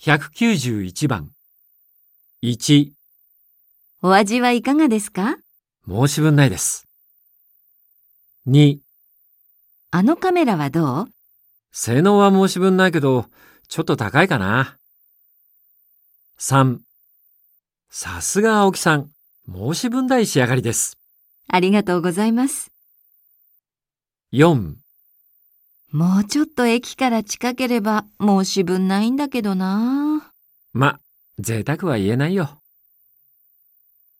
191番。1、お味はいかがですか？申し分ないです。2、あのカメラはどう？性能は申し分ないけど、ちょっと高いかな。3、さすが青木さん。申し分ない仕上がりです。ありがとうございます。4、もうちょっと駅から近ければ申し分ないんだけどな。ま、贅沢は言えないよ。